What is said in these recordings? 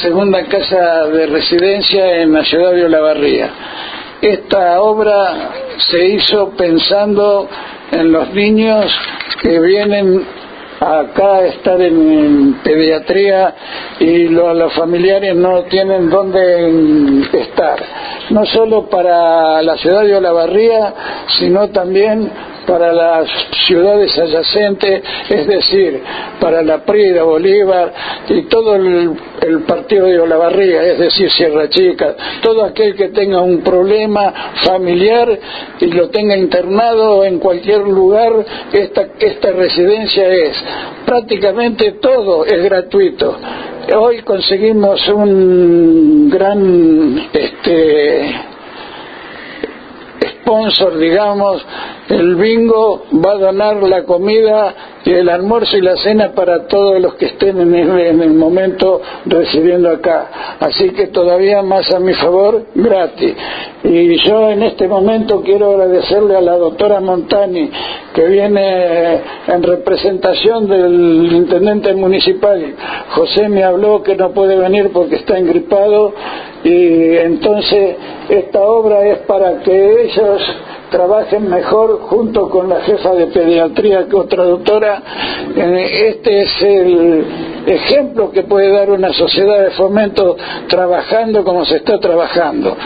segunda casa de residencia en la ciudad de Olavarría. Esta obra se hizo pensando en los niños que vienen acá a estar en, pediatría y los familiares no tienen dónde estar. No solo para la ciudad de Olavarría, sino también para las ciudades adyacentes, es decir, para la Prida, Bolívar y todo el, partido de Olavarría, es decir, Sierra Chica, todo aquel que tenga un problema familiar y lo tenga internado en cualquier lugar, esta, esta residencia es prácticamente todo es gratuito. Hoy conseguimos un gran este, sponsor, digamos, el bingo va a donar la comida y el almuerzo y la cena para todos los que estén en el, momento residiendo acá. Así que todavía más a mi favor, gratis. Y yo en este momento quiero agradecerle a la doctora Montani, que viene en representación del intendente municipal. José me habló que no puede venir porque está engripado y entonces esta obra es para que ellos trabajen mejor junto con la jefa de pediatría que otra doctora. Eh, este es el ejemplo que puede dar una sociedad de fomento trabajando como se está trabajando.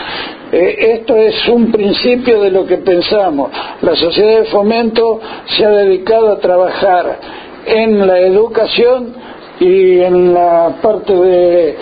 Eh, esto es un principio de lo que pensamos. La sociedad de fomento se ha dedicado a trabajar en la educación y en la parte de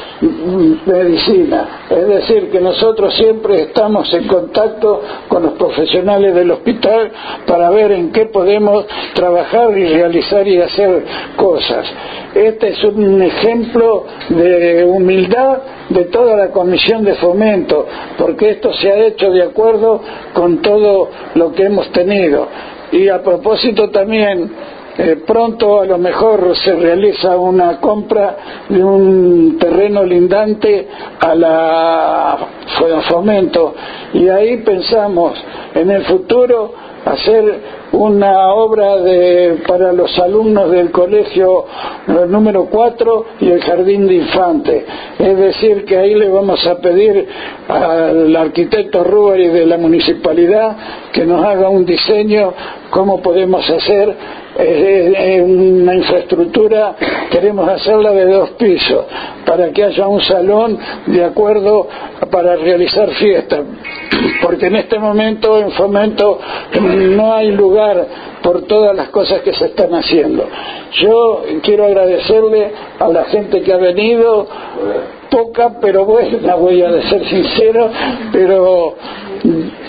medicina. Es decir, que nosotros siempre estamos en contacto con los profesionales del hospital para ver en qué podemos trabajar y realizar y hacer cosas. Este es un ejemplo de humildad de toda la comisión de fomento, porque esto se ha hecho de acuerdo con todo lo que hemos tenido. Y a propósito también eh, pronto a lo mejor se realiza una compra de un terreno lindante a la fomento y ahí pensamos en el futuro hacer una obra de, para los alumnos del colegio número 4 y el jardín de infantes. Es decir, que ahí le vamos a pedir al arquitecto Rubari de la municipalidad que nos haga un diseño, cómo podemos hacer una infraestructura, queremos hacerla de dos pisos, para que haya un salón de acuerdo para realizar fiestas, porque en este momento en fomento no hay lugar por todas las cosas que se están haciendo. Yo quiero agradecerle a la gente que ha venido, poca pero buena, voy a ser sincero, pero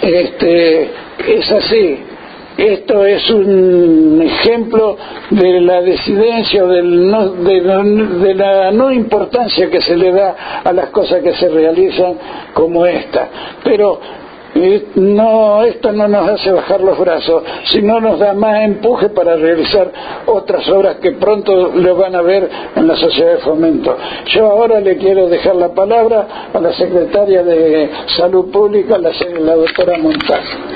este, es así esto es un ejemplo de la decidencia o de, la no importancia que se le da a las cosas que se realizan como esta. Pero eh, no, esto no nos hace bajar los brazos, sino nos da más empuje para realizar otras obras que pronto lo van a ver en la sociedad de fomento. Yo ahora le quiero dejar la palabra a la secretaria de Salud Pública, la, la doctora Montaje.